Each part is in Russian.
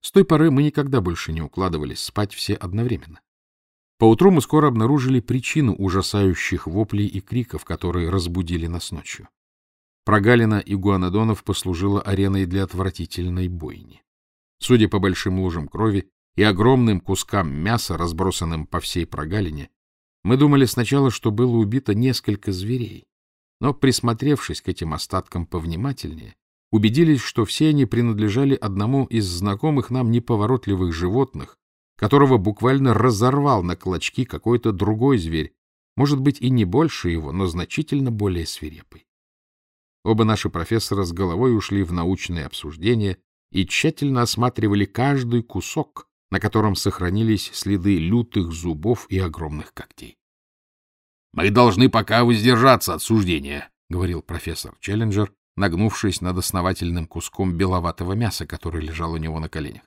С той поры мы никогда больше не укладывались спать все одновременно. Поутру мы скоро обнаружили причину ужасающих воплей и криков, которые разбудили нас ночью. Прогалина игуанодонов послужила ареной для отвратительной бойни. Судя по большим лужам крови и огромным кускам мяса, разбросанным по всей прогалине, мы думали сначала, что было убито несколько зверей, но, присмотревшись к этим остаткам повнимательнее, убедились, что все они принадлежали одному из знакомых нам неповоротливых животных, которого буквально разорвал на клочки какой-то другой зверь, может быть, и не больше его, но значительно более свирепый. Оба наши профессора с головой ушли в научные обсуждения и тщательно осматривали каждый кусок, на котором сохранились следы лютых зубов и огромных когтей. — Мы должны пока воздержаться от суждения, — говорил профессор Челленджер, нагнувшись над основательным куском беловатого мяса, который лежал у него на коленях.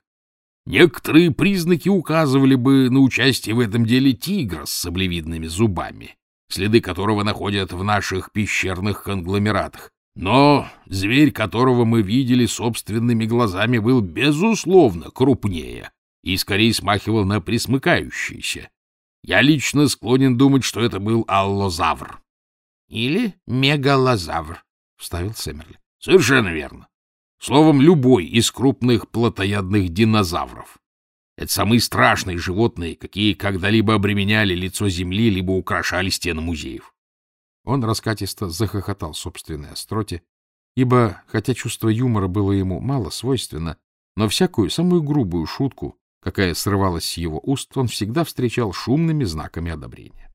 Некоторые признаки указывали бы на участие в этом деле тигра с саблевидными зубами, следы которого находят в наших пещерных конгломератах. Но зверь, которого мы видели собственными глазами, был, безусловно, крупнее и скорее смахивал на присмыкающийся. Я лично склонен думать, что это был аллозавр. — Или мегалозавр, — вставил Сэмерли. — Совершенно верно. Словом, любой из крупных плотоядных динозавров. Это самые страшные животные, какие когда-либо обременяли лицо Земли, либо украшали стены музеев. Он раскатисто захохотал собственной остроте, ибо, хотя чувство юмора было ему мало свойственно, но всякую, самую грубую шутку, какая срывалась с его уст, он всегда встречал шумными знаками одобрения.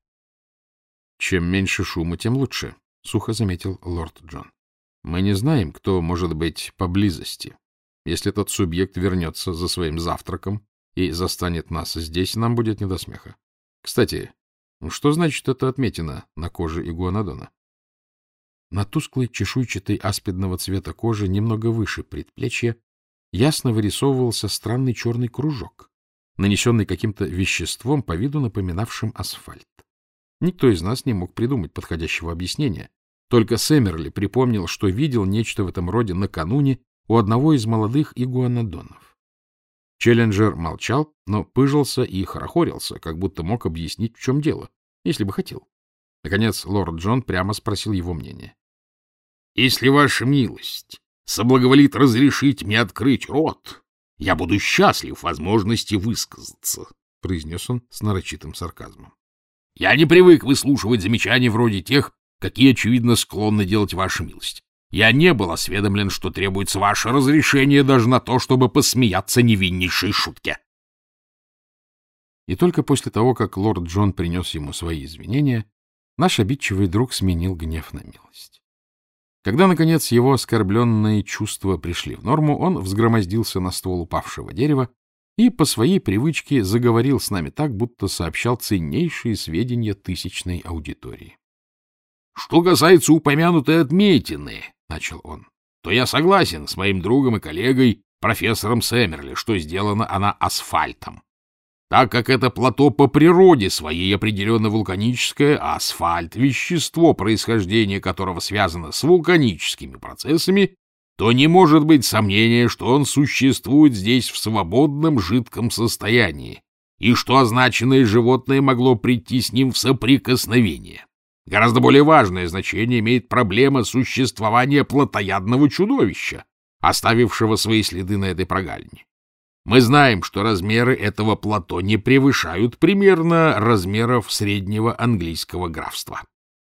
— Чем меньше шума, тем лучше, — сухо заметил лорд Джон. — Мы не знаем, кто может быть поблизости. Если тот субъект вернется за своим завтраком и застанет нас здесь, нам будет не до смеха. Кстати, что значит это отметина на коже игуанодона? На тусклой чешуйчатой аспидного цвета кожи немного выше предплечья ясно вырисовывался странный черный кружок, нанесенный каким-то веществом, по виду напоминавшим асфальт. Никто из нас не мог придумать подходящего объяснения. Только Сэмерли припомнил, что видел нечто в этом роде накануне у одного из молодых игуанодонов. Челленджер молчал, но пыжился и хорохорился, как будто мог объяснить, в чем дело, если бы хотел. Наконец, лорд Джон прямо спросил его мнение. — Если ваша милость соблаговолит разрешить мне открыть рот, я буду счастлив возможности высказаться, — произнес он с нарочитым сарказмом. — Я не привык выслушивать замечания вроде тех, какие, очевидно, склонны делать ваша милость. Я не был осведомлен, что требуется ваше разрешение даже на то, чтобы посмеяться невиннейшей шутке. И только после того, как лорд Джон принес ему свои извинения, наш обидчивый друг сменил гнев на милость. Когда, наконец, его оскорбленные чувства пришли в норму, он взгромоздился на ствол упавшего дерева и по своей привычке заговорил с нами так, будто сообщал ценнейшие сведения тысячной аудитории. — Что касается упомянутой отметины, — начал он, — то я согласен с моим другом и коллегой, профессором Сэмерли, что сделана она асфальтом. Так как это плато по природе своей определенно вулканическое, а асфальт — вещество, происхождение которого связано с вулканическими процессами, то не может быть сомнения, что он существует здесь в свободном жидком состоянии, и что означенное животное могло прийти с ним в соприкосновение. Гораздо более важное значение имеет проблема существования плотоядного чудовища, оставившего свои следы на этой прогалине. Мы знаем, что размеры этого плато не превышают примерно размеров среднего английского графства.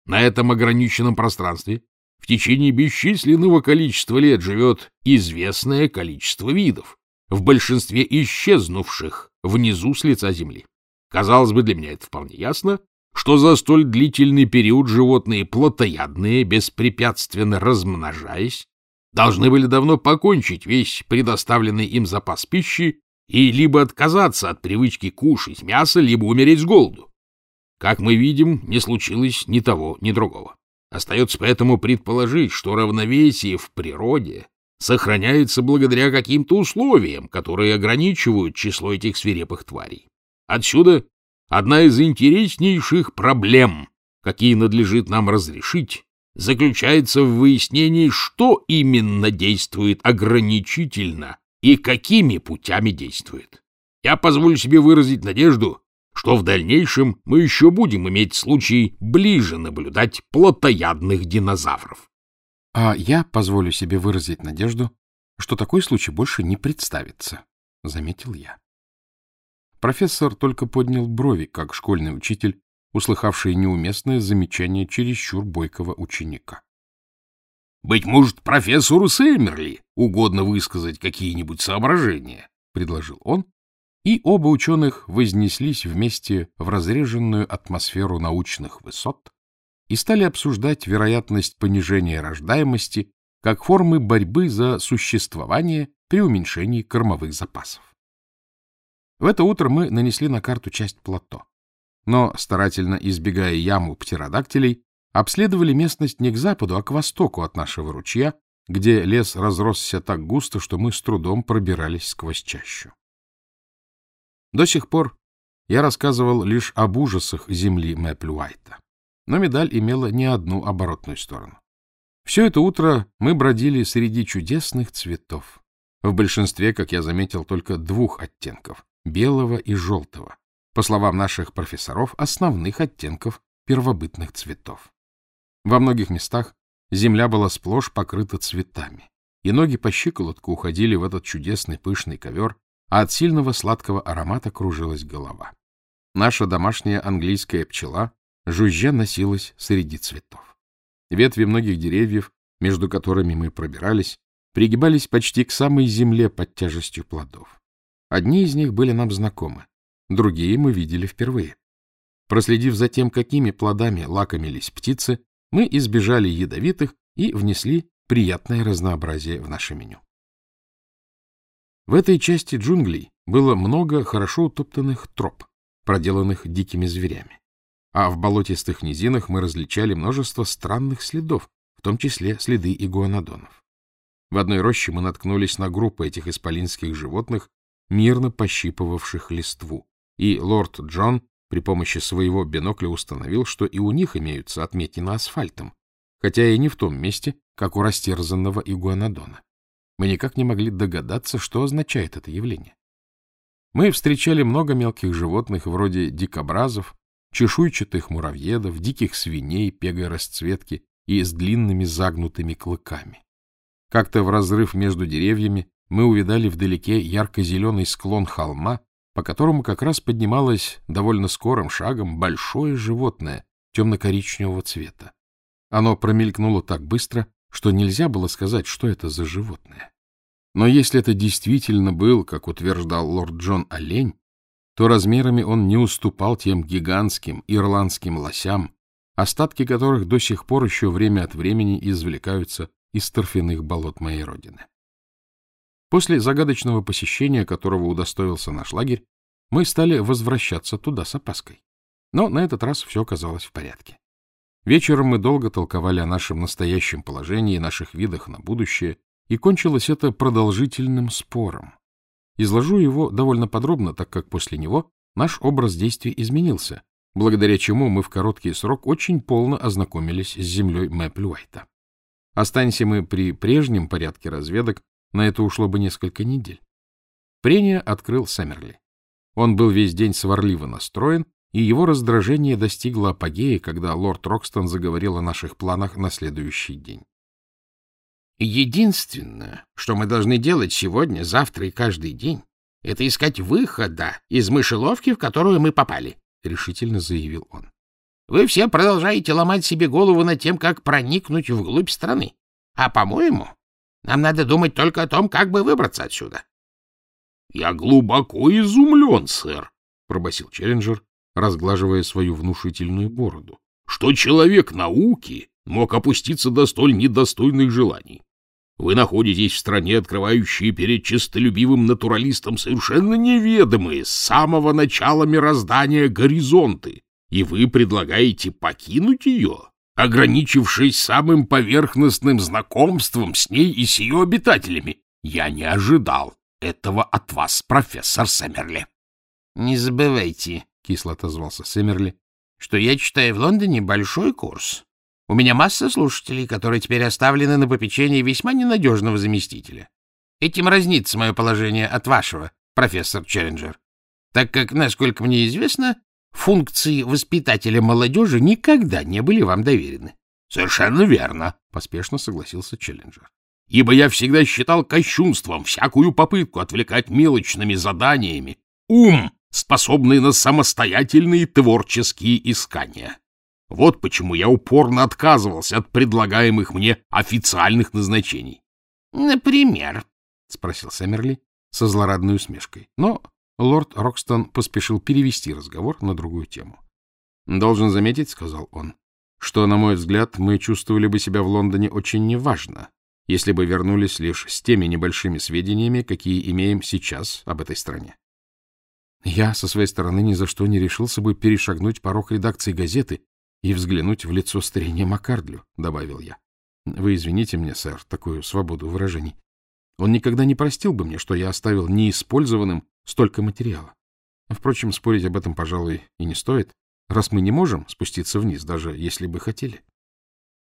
На этом ограниченном пространстве в течение бесчисленного количества лет живет известное количество видов, в большинстве исчезнувших внизу с лица земли. Казалось бы, для меня это вполне ясно, что за столь длительный период животные плотоядные, беспрепятственно размножаясь, должны были давно покончить весь предоставленный им запас пищи и либо отказаться от привычки кушать мясо, либо умереть с голоду. Как мы видим, не случилось ни того, ни другого. Остается поэтому предположить, что равновесие в природе сохраняется благодаря каким-то условиям, которые ограничивают число этих свирепых тварей. Отсюда Одна из интереснейших проблем, какие надлежит нам разрешить, заключается в выяснении, что именно действует ограничительно и какими путями действует. Я позволю себе выразить надежду, что в дальнейшем мы еще будем иметь случай ближе наблюдать плотоядных динозавров. А я позволю себе выразить надежду, что такой случай больше не представится, — заметил я. Профессор только поднял брови, как школьный учитель, услыхавший неуместное замечание чересчур бойкого ученика. — Быть может, профессору Сеймерли угодно высказать какие-нибудь соображения, — предложил он, и оба ученых вознеслись вместе в разреженную атмосферу научных высот и стали обсуждать вероятность понижения рождаемости как формы борьбы за существование при уменьшении кормовых запасов. В это утро мы нанесли на карту часть плато, но, старательно избегая яму птеродактилей, обследовали местность не к западу, а к востоку от нашего ручья, где лес разросся так густо, что мы с трудом пробирались сквозь чащу. До сих пор я рассказывал лишь об ужасах земли Мэплюайта, но медаль имела не одну оборотную сторону. Все это утро мы бродили среди чудесных цветов. В большинстве, как я заметил, только двух оттенков — белого и желтого. По словам наших профессоров, основных оттенков первобытных цветов. Во многих местах земля была сплошь покрыта цветами, и ноги по щиколотку уходили в этот чудесный пышный ковер, а от сильного сладкого аромата кружилась голова. Наша домашняя английская пчела жужжа носилась среди цветов. Ветви многих деревьев, между которыми мы пробирались, пригибались почти к самой земле под тяжестью плодов. Одни из них были нам знакомы, другие мы видели впервые. Проследив за тем, какими плодами лакомились птицы, мы избежали ядовитых и внесли приятное разнообразие в наше меню. В этой части джунглей было много хорошо утоптанных троп, проделанных дикими зверями. А в болотистых низинах мы различали множество странных следов, в том числе следы игуанодонов. В одной роще мы наткнулись на группу этих исполинских животных, мирно пощипывавших листву, и лорд Джон при помощи своего бинокля установил, что и у них имеются отметины асфальтом, хотя и не в том месте, как у растерзанного игуанодона мы никак не могли догадаться, что означает это явление. Мы встречали много мелких животных, вроде дикобразов, чешуйчатых муравьедов, диких свиней пегой расцветки и с длинными загнутыми клыками. Как-то в разрыв между деревьями мы увидали вдалеке ярко-зеленый склон холма, по которому как раз поднималось довольно скорым шагом большое животное темно-коричневого цвета. Оно промелькнуло так быстро, что нельзя было сказать, что это за животное. Но если это действительно был, как утверждал лорд Джон, олень, то размерами он не уступал тем гигантским ирландским лосям, остатки которых до сих пор еще время от времени извлекаются из торфяных болот моей родины. После загадочного посещения, которого удостоился наш лагерь, мы стали возвращаться туда с опаской. Но на этот раз все оказалось в порядке. Вечером мы долго толковали о нашем настоящем положении и наших видах на будущее, и кончилось это продолжительным спором. Изложу его довольно подробно, так как после него наш образ действий изменился, благодаря чему мы в короткий срок очень полно ознакомились с землей Мэплюайта. Останься мы при прежнем порядке разведок, на это ушло бы несколько недель. Прения открыл Сэмерли. Он был весь день сварливо настроен и его раздражение достигло апогея, когда лорд Рокстон заговорил о наших планах на следующий день. «Единственное, что мы должны делать сегодня, завтра и каждый день, это искать выхода из мышеловки, в которую мы попали», — решительно заявил он. «Вы все продолжаете ломать себе голову над тем, как проникнуть вглубь страны. А, по-моему, нам надо думать только о том, как бы выбраться отсюда». «Я глубоко изумлен, сэр», — пробасил Челленджер, разглаживая свою внушительную бороду, что человек науки мог опуститься до столь недостойных желаний. Вы находитесь в стране, открывающей перед честолюбивым натуралистом совершенно неведомые с самого начала мироздания горизонты, и вы предлагаете покинуть ее, ограничившись самым поверхностным знакомством с ней и с ее обитателями. Я не ожидал этого от вас, профессор Сэмерли. — Не забывайте, — кисло отозвался Сэмерли, — что я читаю в Лондоне большой курс. У меня масса слушателей, которые теперь оставлены на попечении весьма ненадежного заместителя. Этим разнится мое положение от вашего, профессор Челленджер, так как, насколько мне известно, функции воспитателя молодежи никогда не были вам доверены. — Совершенно верно, — поспешно согласился Челленджер. — Ибо я всегда считал кощунством всякую попытку отвлекать мелочными заданиями ум, способный на самостоятельные творческие искания. Вот почему я упорно отказывался от предлагаемых мне официальных назначений. — Например? — спросил Сэмерли со злорадной усмешкой. Но лорд Рокстон поспешил перевести разговор на другую тему. «Должен заметить, — сказал он, — что, на мой взгляд, мы чувствовали бы себя в Лондоне очень неважно, если бы вернулись лишь с теми небольшими сведениями, какие имеем сейчас об этой стране. Я, со своей стороны, ни за что не решился бы перешагнуть порог редакции газеты и взглянуть в лицо старине Маккардлю, — добавил я. Вы извините мне, сэр, такую свободу выражений. Он никогда не простил бы мне, что я оставил неиспользованным столько материала. Впрочем, спорить об этом, пожалуй, и не стоит, раз мы не можем спуститься вниз, даже если бы хотели.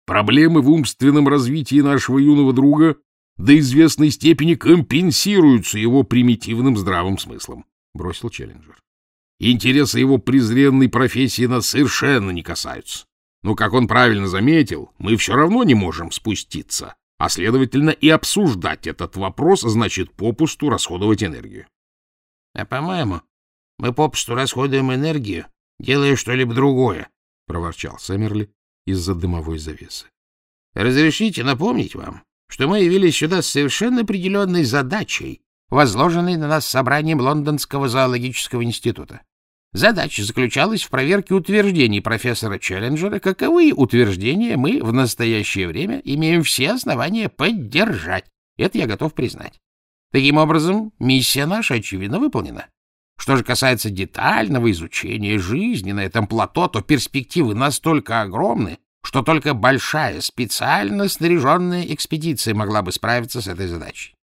Проблемы в умственном развитии нашего юного друга до известной степени компенсируются его примитивным здравым смыслом, — бросил Челленджер. Интересы его презренной профессии нас совершенно не касаются. Но, как он правильно заметил, мы все равно не можем спуститься, а, следовательно, и обсуждать этот вопрос значит попусту расходовать энергию. — А, по-моему, мы попусту расходуем энергию, делая что-либо другое, — проворчал Сэмерли из-за дымовой завесы. — Разрешите напомнить вам, что мы явились сюда с совершенно определенной задачей, возложенной на нас собранием Лондонского зоологического института. Задача заключалась в проверке утверждений профессора Челленджера, каковы утверждения мы в настоящее время имеем все основания поддержать. Это я готов признать. Таким образом, миссия наша, очевидно, выполнена. Что же касается детального изучения жизни на этом плато, то перспективы настолько огромны, что только большая, специально снаряженная экспедиция могла бы справиться с этой задачей.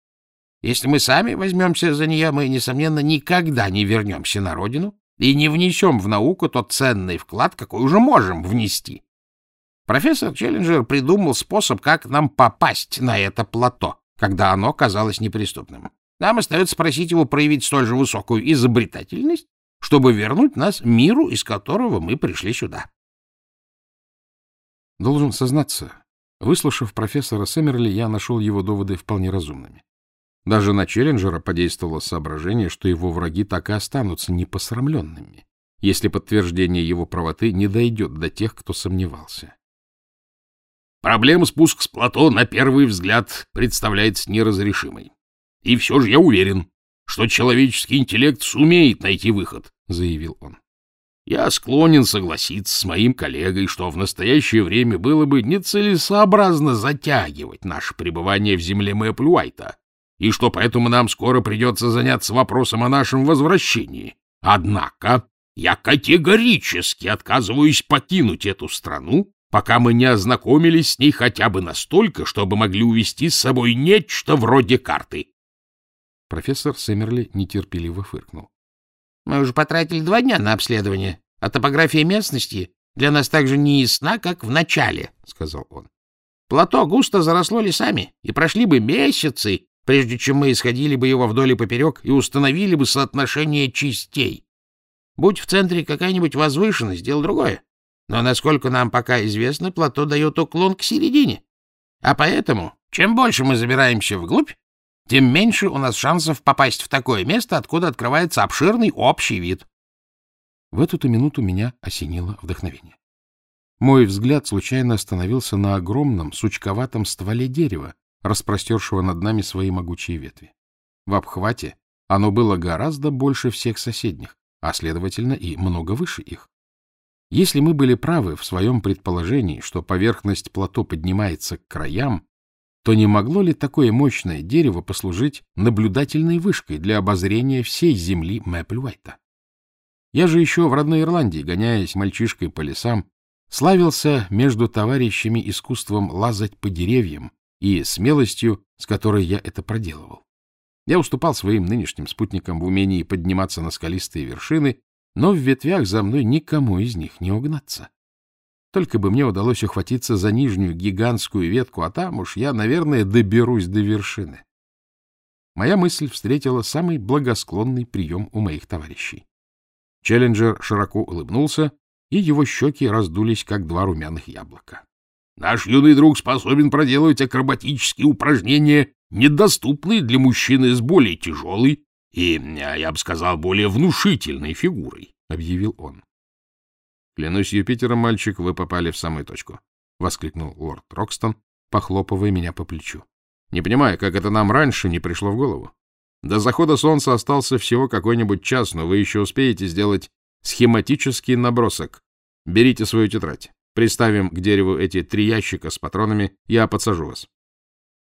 Если мы сами возьмемся за нее, мы, несомненно, никогда не вернемся на родину и не внесем в науку тот ценный вклад, какой уже можем внести. Профессор Челленджер придумал способ, как нам попасть на это плато, когда оно казалось неприступным. Нам остается спросить его проявить столь же высокую изобретательность, чтобы вернуть нас миру, из которого мы пришли сюда. Должен сознаться, выслушав профессора Сэмерли, я нашел его доводы вполне разумными. Даже на Челленджера подействовало соображение, что его враги так и останутся непосрамленными, если подтверждение его правоты не дойдет до тех, кто сомневался. Проблема спуск с плато, на первый взгляд, представляется неразрешимой. И все же я уверен, что человеческий интеллект сумеет найти выход, — заявил он. Я склонен согласиться с моим коллегой, что в настоящее время было бы нецелесообразно затягивать наше пребывание в земле Мэплюайта, и что поэтому нам скоро придется заняться вопросом о нашем возвращении. Однако я категорически отказываюсь покинуть эту страну, пока мы не ознакомились с ней хотя бы настолько, чтобы могли увести с собой нечто вроде карты. Профессор Сэмерли нетерпеливо фыркнул. — Мы уже потратили два дня на обследование, а топография местности для нас так же не ясна, как в начале, — сказал он. Плато густо заросло лесами, и прошли бы месяцы, прежде чем мы исходили бы его вдоль и поперек и установили бы соотношение частей. Будь в центре какая-нибудь возвышенность, дело другое. Но, насколько нам пока известно, плато дает уклон к середине. А поэтому, чем больше мы забираемся вглубь, тем меньше у нас шансов попасть в такое место, откуда открывается обширный общий вид. В эту-то минуту меня осенило вдохновение. Мой взгляд случайно остановился на огромном сучковатом стволе дерева, распростершего над нами свои могучие ветви. В обхвате оно было гораздо больше всех соседних, а, следовательно, и много выше их. Если мы были правы в своем предположении, что поверхность плато поднимается к краям, то не могло ли такое мощное дерево послужить наблюдательной вышкой для обозрения всей земли Мэппльуайта? Я же еще в родной Ирландии, гоняясь мальчишкой по лесам, славился между товарищами искусством лазать по деревьям и смелостью, с которой я это проделывал. Я уступал своим нынешним спутникам в умении подниматься на скалистые вершины, но в ветвях за мной никому из них не угнаться. Только бы мне удалось ухватиться за нижнюю гигантскую ветку, а там уж я, наверное, доберусь до вершины. моя мысль встретила самый благосклонный прием у моих товарищей. Челленджер широко улыбнулся, и его щеки раздулись, как два румяных яблока. — Наш юный друг способен проделывать акробатические упражнения, недоступные для мужчины с более тяжелой и, я бы сказал, более внушительной фигурой, — объявил он. — Клянусь Юпитером, мальчик, вы попали в самую точку, — воскликнул лорд Рокстон, похлопывая меня по плечу. — Не понимаю, как это нам раньше не пришло в голову. До захода солнца остался всего какой-нибудь час, но вы еще успеете сделать схематический набросок. Берите свою тетрадь. Приставим к дереву эти три ящика с патронами, я подсажу вас.